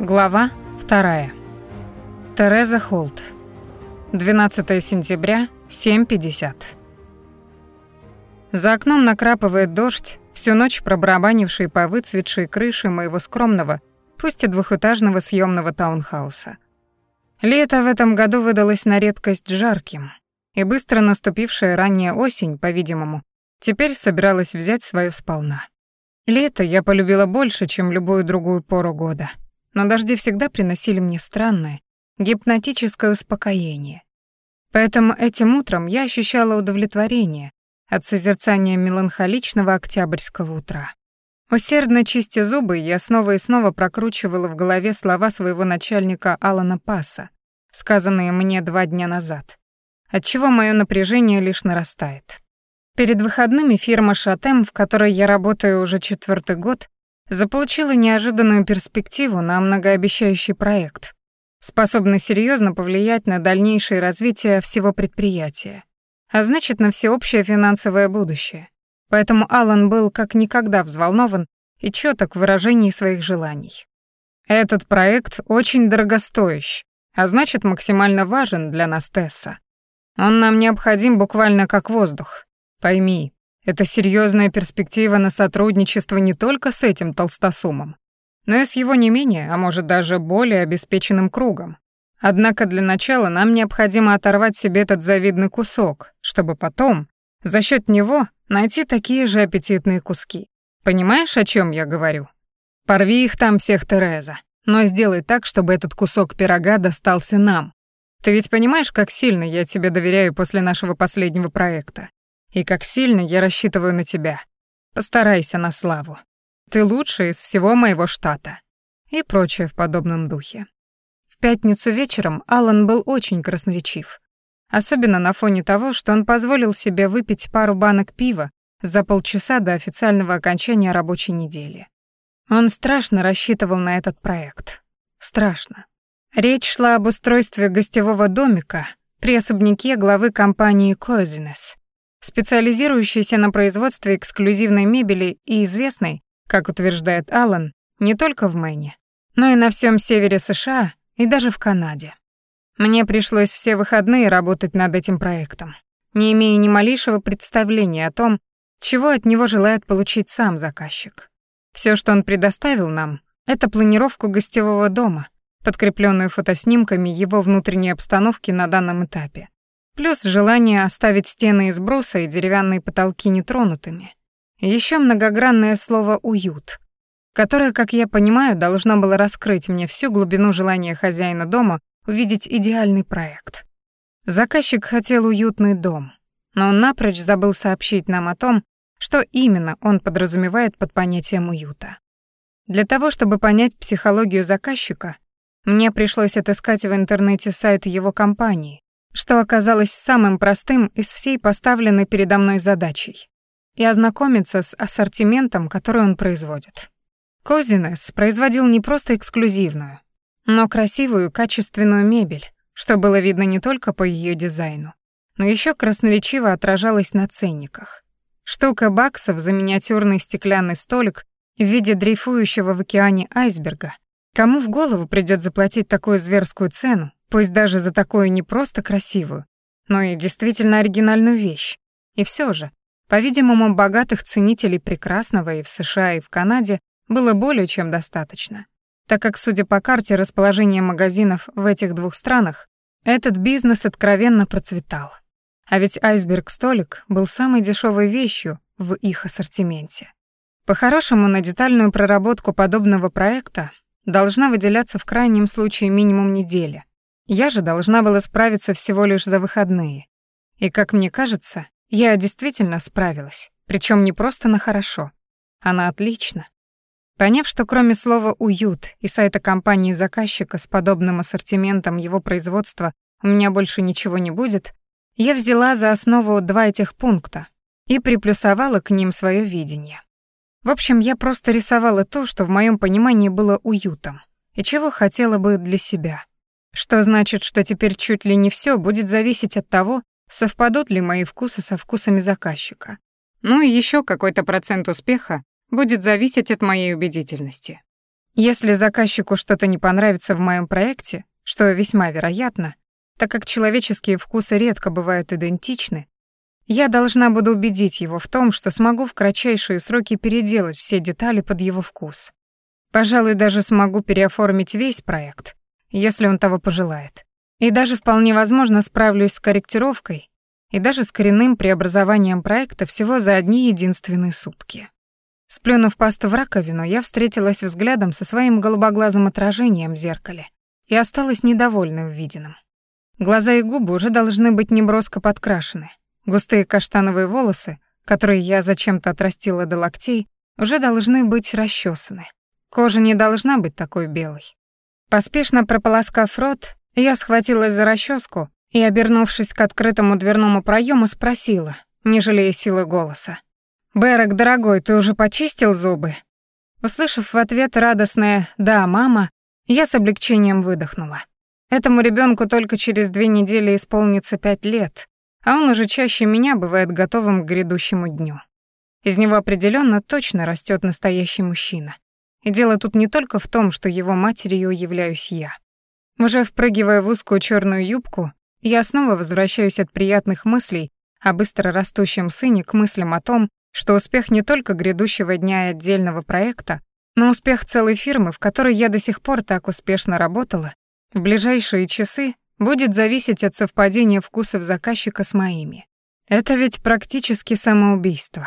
Глава 2. Тереза Холт. 12 сентября, 7.50. За окном накрапывает дождь, всю ночь пробарабанивший по выцветшей крыше моего скромного, пусть и двухэтажного съемного таунхауса. Лето в этом году выдалось на редкость жарким, и быстро наступившая ранняя осень, по-видимому, теперь собиралась взять свое сполна. Лето я полюбила больше, чем любую другую пору года — но дожди всегда приносили мне странное, гипнотическое успокоение. Поэтому этим утром я ощущала удовлетворение от созерцания меланхоличного октябрьского утра. Усердно чистя зубы, я снова и снова прокручивала в голове слова своего начальника Алана Пасса, сказанные мне два дня назад, отчего мое напряжение лишь нарастает. Перед выходными фирма «Шатем», в которой я работаю уже четвертый год, заполучила неожиданную перспективу на многообещающий проект, способный серьезно повлиять на дальнейшее развитие всего предприятия, а значит, на всеобщее финансовое будущее. Поэтому Алан был как никогда взволнован и чёток в выражении своих желаний. Этот проект очень дорогостоящий, а значит, максимально важен для нас, Тесса. Он нам необходим буквально как воздух. Пойми, это серьезная перспектива на сотрудничество не только с этим толстосумом, но и с его не менее, а может даже более обеспеченным кругом. Однако для начала нам необходимо оторвать себе этот завидный кусок, чтобы потом, за счет него, найти такие же аппетитные куски. Понимаешь, о чем я говорю? Порви их там всех, Тереза, но сделай так, чтобы этот кусок пирога достался нам. Ты ведь понимаешь, как сильно я тебе доверяю после нашего последнего проекта? И как сильно я рассчитываю на тебя. Постарайся на славу. Ты лучший из всего моего штата. И прочее в подобном духе. В пятницу вечером Алан был очень красноречив. Особенно на фоне того, что он позволил себе выпить пару банок пива за полчаса до официального окончания рабочей недели. Он страшно рассчитывал на этот проект. Страшно. Речь шла об устройстве гостевого домика при особняке главы компании «Козинес», специализирующийся на производстве эксклюзивной мебели и известный, как утверждает Аллан, не только в Мэне, но и на всем севере США и даже в Канаде. Мне пришлось все выходные работать над этим проектом, не имея ни малейшего представления о том, чего от него желает получить сам заказчик. Все, что он предоставил нам, это планировку гостевого дома, подкрепленную фотоснимками его внутренней обстановки на данном этапе. Плюс желание оставить стены из бруса и деревянные потолки нетронутыми. И ещё многогранное слово «уют», которое, как я понимаю, должно было раскрыть мне всю глубину желания хозяина дома увидеть идеальный проект. Заказчик хотел уютный дом, но он напрочь забыл сообщить нам о том, что именно он подразумевает под понятием уюта. Для того, чтобы понять психологию заказчика, мне пришлось отыскать в интернете сайт его компании, что оказалось самым простым из всей поставленной передо мной задачей, и ознакомиться с ассортиментом, который он производит. Козинес производил не просто эксклюзивную, но красивую, качественную мебель, что было видно не только по ее дизайну, но еще красноречиво отражалось на ценниках. Штука баксов за миниатюрный стеклянный столик в виде дрейфующего в океане айсберга. Кому в голову придет заплатить такую зверскую цену, Пусть даже за такую не просто красивую, но и действительно оригинальную вещь. И все же, по-видимому, богатых ценителей прекрасного и в США, и в Канаде было более чем достаточно, так как, судя по карте расположения магазинов в этих двух странах, этот бизнес откровенно процветал. А ведь айсберг-столик был самой дешевой вещью в их ассортименте. По-хорошему, на детальную проработку подобного проекта должна выделяться в крайнем случае минимум неделя, я же должна была справиться всего лишь за выходные. И, как мне кажется, я действительно справилась, причем не просто на хорошо, а на отлично. Поняв, что кроме слова «уют» и сайта компании заказчика с подобным ассортиментом его производства у меня больше ничего не будет, я взяла за основу два этих пункта и приплюсовала к ним свое видение. В общем, я просто рисовала то, что в моем понимании было уютом, и чего хотела бы для себя — что значит, что теперь чуть ли не все будет зависеть от того, совпадут ли мои вкусы со вкусами заказчика. Ну и еще какой-то процент успеха будет зависеть от моей убедительности. Если заказчику что-то не понравится в моем проекте, что весьма вероятно, так как человеческие вкусы редко бывают идентичны, я должна буду убедить его в том, что смогу в кратчайшие сроки переделать все детали под его вкус. Пожалуй, даже смогу переоформить весь проект, если он того пожелает. И даже вполне возможно справлюсь с корректировкой и даже с коренным преобразованием проекта всего за одни единственные сутки. Сплюнув пасту в раковину, я встретилась взглядом со своим голубоглазым отражением в зеркале и осталась недовольной увиденным. Глаза и губы уже должны быть неброско подкрашены. Густые каштановые волосы, которые я зачем-то отрастила до локтей, уже должны быть расчесаны. Кожа не должна быть такой белой. Поспешно прополоскав рот, я схватилась за расческу и, обернувшись к открытому дверному проему, спросила, не жалея силы голоса. «Берек, дорогой, ты уже почистил зубы?» Услышав в ответ радостное «да, мама», я с облегчением выдохнула. Этому ребенку только через две недели исполнится пять лет, а он уже чаще меня бывает готовым к грядущему дню. Из него определенно точно растет настоящий мужчина. И дело тут не только в том, что его матерью являюсь я. Уже впрыгивая в узкую черную юбку, я снова возвращаюсь от приятных мыслей о быстро растущем сыне к мыслям о том, что успех не только грядущего дня и отдельного проекта, но успех целой фирмы, в которой я до сих пор так успешно работала, в ближайшие часы будет зависеть от совпадения вкусов заказчика с моими. Это ведь практически самоубийство.